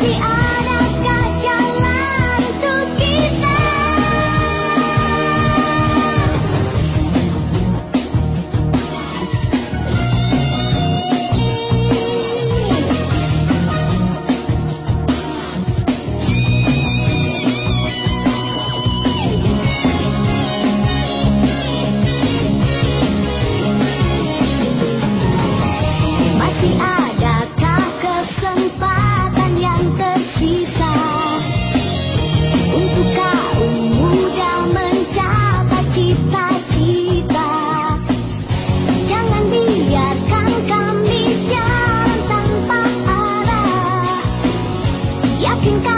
see 心跳